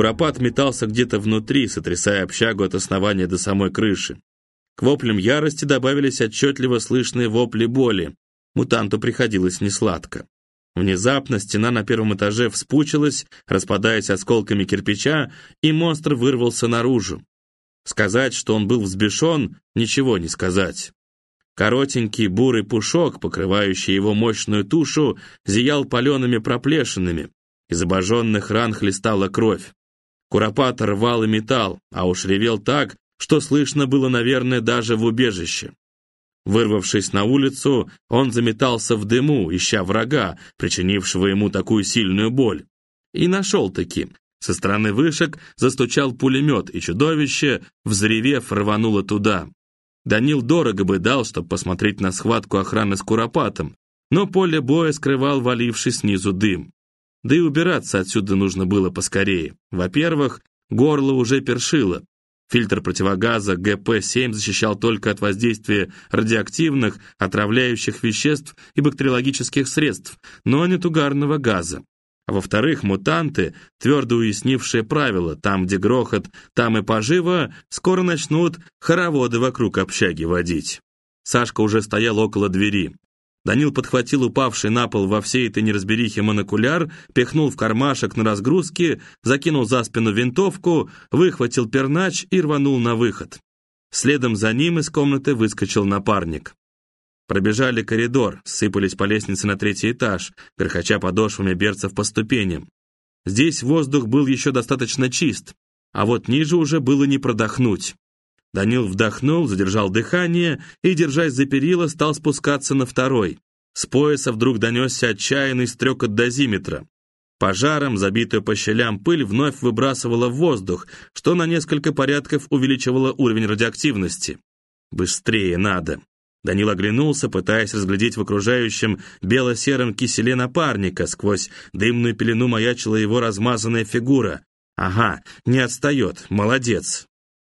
Куропат метался где-то внутри, сотрясая общагу от основания до самой крыши. К воплям ярости добавились отчетливо слышные вопли боли. Мутанту приходилось несладко. Внезапно стена на первом этаже вспучилась, распадаясь осколками кирпича, и монстр вырвался наружу. Сказать, что он был взбешен, ничего не сказать. Коротенький бурый пушок, покрывающий его мощную тушу, зиял палеными проплешинами. Из обожженных ран хлестала кровь. Куропат рвал и металл, а уж ревел так, что слышно было, наверное, даже в убежище. Вырвавшись на улицу, он заметался в дыму, ища врага, причинившего ему такую сильную боль. И нашел-таки. Со стороны вышек застучал пулемет, и чудовище, взревев, рвануло туда. Данил дорого бы дал, чтобы посмотреть на схватку охраны с Куропатом, но поле боя скрывал валивший снизу дым. Да и убираться отсюда нужно было поскорее. Во-первых, горло уже першило, Фильтр противогаза ГП-7 защищал только от воздействия радиоактивных, отравляющих веществ и бактериологических средств, но не тугарного газа. А во-вторых, мутанты, твердо уяснившие правила, там, где грохот, там и поживо, скоро начнут хороводы вокруг общаги водить. Сашка уже стоял около двери. Данил подхватил упавший на пол во всей этой неразберихе монокуляр, пихнул в кармашек на разгрузке, закинул за спину винтовку, выхватил пернач и рванул на выход. Следом за ним из комнаты выскочил напарник. Пробежали коридор, сыпались по лестнице на третий этаж, грохоча подошвами берцев по ступеням. Здесь воздух был еще достаточно чист, а вот ниже уже было не продохнуть. Данил вдохнул, задержал дыхание и, держась за перила, стал спускаться на второй. С пояса вдруг донесся отчаянный стрекот дозиметра. Пожаром, забитую по щелям пыль, вновь выбрасывала в воздух, что на несколько порядков увеличивало уровень радиоактивности. «Быстрее надо!» Данил оглянулся, пытаясь разглядеть в окружающем бело-сером киселе напарника. Сквозь дымную пелену маячила его размазанная фигура. «Ага, не отстает, молодец!»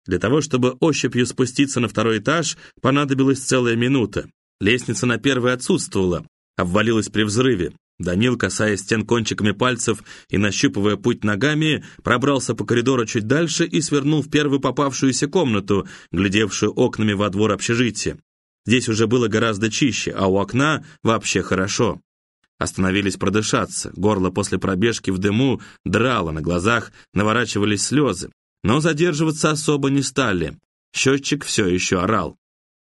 Для того, чтобы ощупью спуститься на второй этаж, понадобилась целая минута. Лестница на первый отсутствовала, обвалилась при взрыве. Данил, касаясь стен кончиками пальцев и нащупывая путь ногами, пробрался по коридору чуть дальше и свернул в первую попавшуюся комнату, глядевшую окнами во двор общежития. Здесь уже было гораздо чище, а у окна вообще хорошо. Остановились продышаться, горло после пробежки в дыму драло, на глазах наворачивались слезы. Но задерживаться особо не стали. Счетчик все еще орал.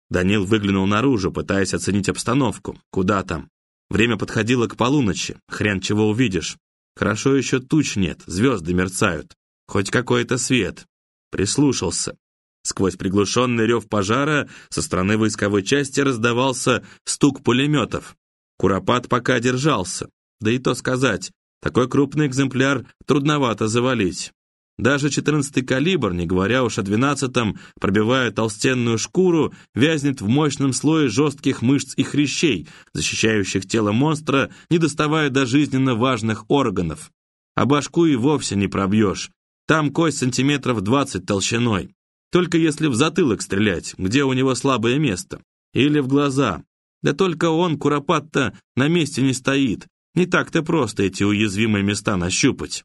Данил выглянул наружу, пытаясь оценить обстановку. Куда там? Время подходило к полуночи. Хрен чего увидишь. Хорошо еще туч нет, звезды мерцают. Хоть какой-то свет. Прислушался. Сквозь приглушенный рев пожара со стороны войсковой части раздавался стук пулеметов. Куропат пока держался. Да и то сказать, такой крупный экземпляр трудновато завалить. Даже 14-й калибр, не говоря уж о 12-м, пробивая толстенную шкуру, вязнет в мощном слое жестких мышц и хрящей, защищающих тело монстра, не доставая до жизненно важных органов. А башку и вовсе не пробьешь. Там кость сантиметров 20 толщиной. Только если в затылок стрелять, где у него слабое место. Или в глаза. Да только он, куропат-то, на месте не стоит. Не так-то просто эти уязвимые места нащупать.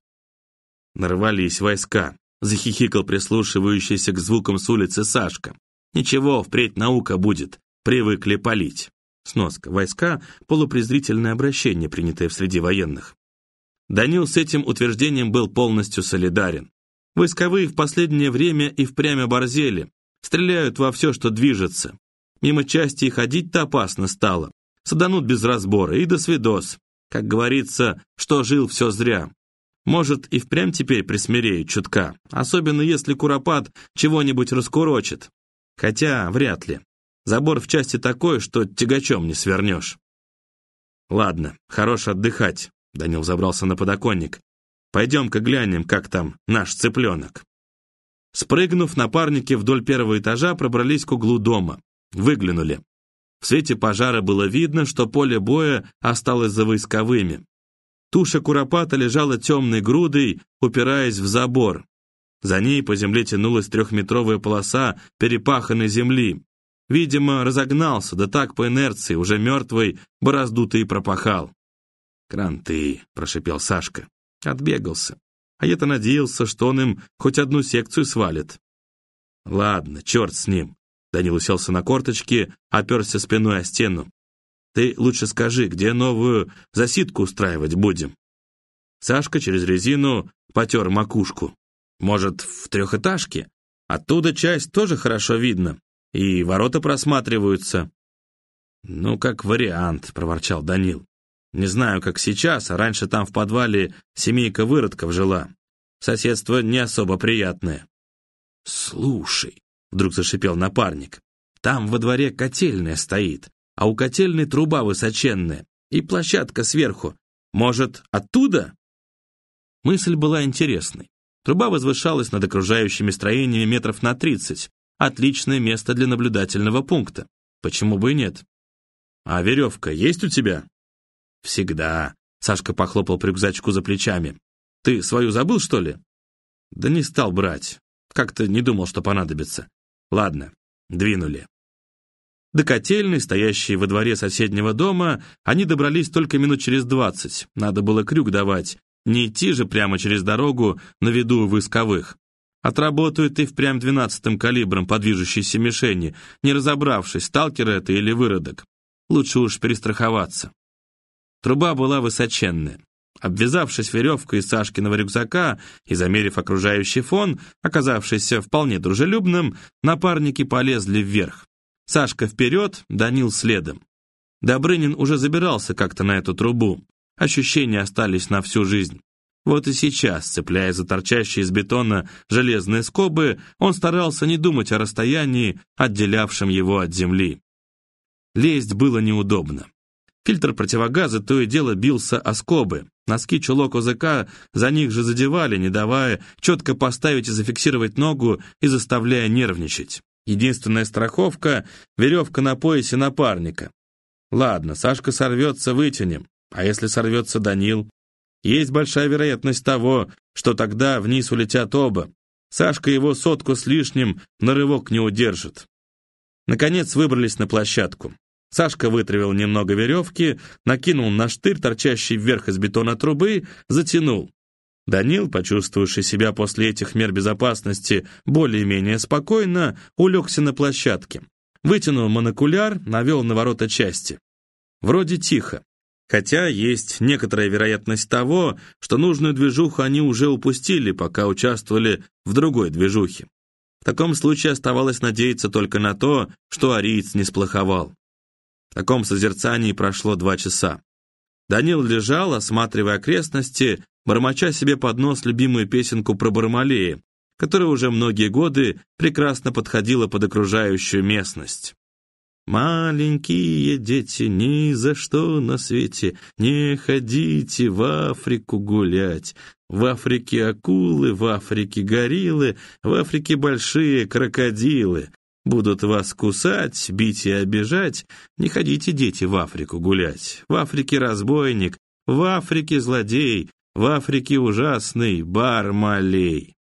Нарвались войска, захихикал прислушивающийся к звукам с улицы Сашка. Ничего, впредь наука будет, привыкли палить. Сноска. Войска — полупрезрительное обращение, принятое в среде военных. Данил с этим утверждением был полностью солидарен. Войсковые в последнее время и впрямь оборзели, стреляют во все, что движется. Мимо части и ходить-то опасно стало. Саданут без разбора и до свидос. Как говорится, что жил, все зря. Может, и впрямь теперь присмиреют чутка, особенно если Куропат чего-нибудь раскурочит. Хотя, вряд ли. Забор в части такой, что тягачом не свернешь. Ладно, хорош отдыхать. Данил забрался на подоконник. Пойдем-ка глянем, как там наш цыпленок. Спрыгнув, напарники вдоль первого этажа пробрались к углу дома. Выглянули. В свете пожара было видно, что поле боя осталось за войсковыми. Туша куропата лежала темной грудой, упираясь в забор. За ней по земле тянулась трехметровая полоса перепаханной земли. Видимо, разогнался, да так по инерции, уже мертвый, бороздутый пропахал. «Кранты», — прошипел Сашка. Отбегался. а я-то надеялся, что он им хоть одну секцию свалит. Ладно, черт с ним. Данил уселся на корточки, оперся спиной о стену. Ты лучше скажи, где новую засидку устраивать будем? Сашка через резину потер макушку. Может, в трехэтажке? Оттуда часть тоже хорошо видно, и ворота просматриваются. «Ну, как вариант», — проворчал Данил. «Не знаю, как сейчас, а раньше там в подвале семейка выродков жила. Соседство не особо приятное». «Слушай», — вдруг зашипел напарник, «там во дворе котельная стоит, а у котельной труба высоченная и площадка сверху. Может, оттуда?» Мысль была интересной. Труба возвышалась над окружающими строениями метров на тридцать. Отличное место для наблюдательного пункта. Почему бы и нет? «А веревка есть у тебя?» «Всегда», — Сашка похлопал по рюкзачку за плечами. «Ты свою забыл, что ли?» «Да не стал брать. Как-то не думал, что понадобится. Ладно, двинули». До котельной, стоящей во дворе соседнего дома, они добрались только минут через двадцать. Надо было крюк давать. Не идти же прямо через дорогу на виду войсковых. Отработают и впрямь двенадцатым калибром по движущейся мишени, не разобравшись, сталкер это или выродок. Лучше уж перестраховаться. Труба была высоченная. Обвязавшись веревкой из Сашкиного рюкзака и замерив окружающий фон, оказавшийся вполне дружелюбным, напарники полезли вверх. Сашка вперед, Данил следом. Добрынин уже забирался как-то на эту трубу. Ощущения остались на всю жизнь. Вот и сейчас, цепляя за торчащие из бетона железные скобы, он старался не думать о расстоянии, отделявшем его от земли. Лезть было неудобно. Фильтр противогаза то и дело бился о скобы. Носки чулок ОЗК за них же задевали, не давая четко поставить и зафиксировать ногу и заставляя нервничать. Единственная страховка — веревка на поясе напарника. Ладно, Сашка сорвется, вытянем. А если сорвется Данил? Есть большая вероятность того, что тогда вниз улетят оба. Сашка его сотку с лишним на рывок не удержит. Наконец выбрались на площадку. Сашка вытравил немного веревки, накинул на штырь, торчащий вверх из бетона трубы, затянул. Данил, почувствовавший себя после этих мер безопасности более-менее спокойно, улегся на площадке. Вытянул монокуляр, навел на ворота части. Вроде тихо. Хотя есть некоторая вероятность того, что нужную движуху они уже упустили, пока участвовали в другой движухе. В таком случае оставалось надеяться только на то, что ариец не сплоховал. В таком созерцании прошло два часа. Данил лежал, осматривая окрестности, бормоча себе под нос любимую песенку про Бармалея, которая уже многие годы прекрасно подходила под окружающую местность. «Маленькие дети, ни за что на свете не ходите в Африку гулять. В Африке акулы, в Африке гориллы, в Африке большие крокодилы. Будут вас кусать, бить и обижать. Не ходите, дети, в Африку гулять. В Африке разбойник, в Африке злодей, в Африке ужасный бармалей».